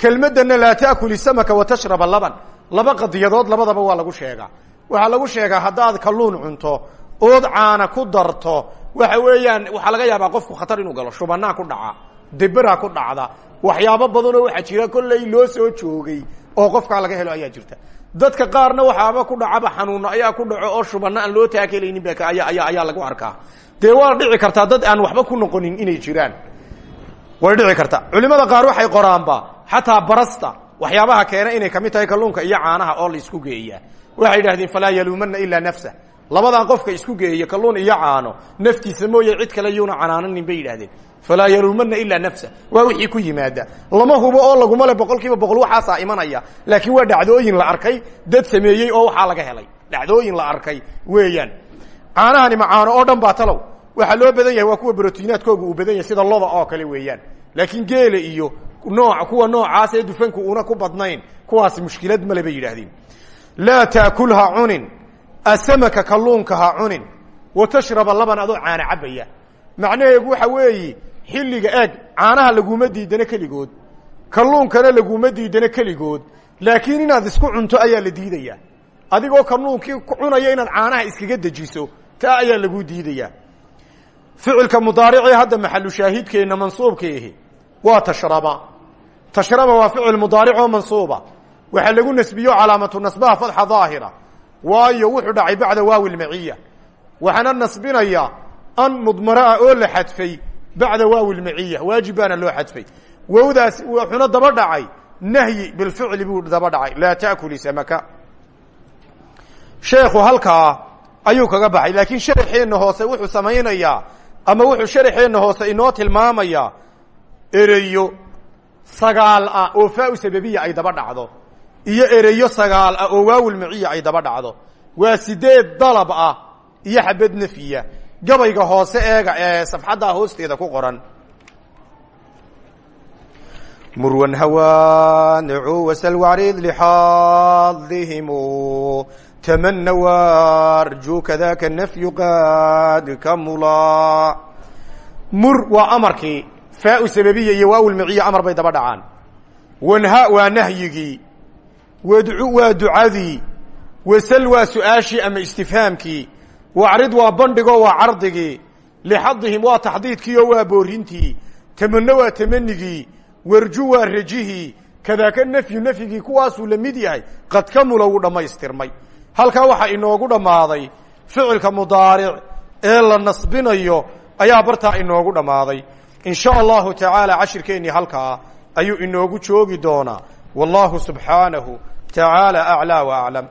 kelmadana laa taakuli samaka wa tashraba laban. Laba qadiyadood labadaba waa lagu sheegaa. Waxaa lagu sheegaa haddaad kalluun cunto ood caana ku darto waxa weeyaan waxaa laga yaabaa qofku khatar inuu galo shubanaa ku dhaca deberaa ku dhacda waxyaabo badanoo waxaa jira kolley loo soo joogay oo qofkaa laga helo ayaa jirta. Dadka qaarna waxaaba ku dhacaba xanuuno ayaa ku dhaco oo shubana aan loo taakelaynin ba aya aya ayaa lagu arkaa. Dee waa dhici kartaa dad aan waxba ku noqonin inay jiraan. Way dhici karta. Culimada qaar waxay qoraanba xataa barasta waxyaabaha keena inay ka mid tahay kalluunka iyo caanaha oo la isku geeyaa waxay yidhahdeen falaa yaluumana ilaa nafsa labadan qofka isku geeya kalluun iyo caano naftiisa mooye cid kale yuuna canaananin bay yidhahdeen falaa yaluumana ilaa nafsa. Waa wixii ku yimaada. Lama hubo oo laguma le boqol kiiba boqol imanaya. Laakiin waa dhacdooyin la arkay dad sameeyey oo waxaa laga helay. Dhacdooyin la arkay weeyaan. Caanahani macaano oo dhan baa talow. Waxaa loo badan yahay waa kuwa brotiinaadkooga uu badan yahay sida loda oo kale weeyaan. Laakiin geela iyo nooc kuwa noocaas ee dufanku una ku badnayn kuwaasi mushkilad male bay yidhaahdeen. Laa taakulha cunin asamaka kalluunka ha cunin wa tashraba laban adoo caana cabaya macnaheegu waxa weeyi xilliga eeg caanaha laguma diidano keligood kalluunkana laguma diidano keligood laakiin inaad isku cunto ayaa la diidaya. Adigoo kalluunkii ku cunaya inaad caanaha iskaga dejiso taa ayaa lagu diidaya. Ficilka mudaaricee hadda maxalu shaahidkeenna mansuubkaihi waa tashraba. Tashraba waa ficil mudaaric oo mansuuba. Waxaa lagu nasbiyo calaamatu nasbaha fatxa daahira waayo wuxuu dhacay bacda waawi lmaciya waxaana nasbinaya an mudmaraa oo la xadfay bacda waawi lmaciya waajib baana loo xadfay. Wowdaas wuxuuna daba dhacay nahyi bilficli buu daba dhacay. Laa taakuli samaka. Sheekhu halkaa ayuu kaga baxay. Laakiin sharaxeenna hoose wuxuu samaynayaa ama wuxuu sharaxeenna hoose inoo tilmaamayaa ereyo sagaal ah oo faa-u ay daba dhacdo iyo ereyo sagaal ah oo waawilmaciya ay daba dhacdo. Waa sideed dalab ah iyo xabad nafyiya gabayga hoose eega ee safxaddaa hoosteeda ku qoran. Murwan hawaanicu wasalwacrid lixaadihimu tamana warju kadaka nafyu qad kamula. Mur waa amarkii faa-u sababiya iyo waawilmaciya amar bay daba dhacaan. Wanha waa nahyigii wadcu waa ducadii wasal waa su'aashii ama istifhaamkii wacrid waa bandhigoo waa cardigii lixadihim waa taxdiidkiioo waa boorintii tamano waa tamanigii warju waa rajihii kadaaka nafyu nafyigii kuwaasuu la mid yahay qad kamula wuu dhammaystirmay. Halkaa waxaa inoogu dhammaaday ficilka mudaaric ee la nasbinayo ayaa bartaa inoogu dhammaaday. In sha allahu tacaala cashirkeennii halkaa ayuu inoogu joogi doonaa. Wallahu subxaanahu tacaala aclaa wa aclam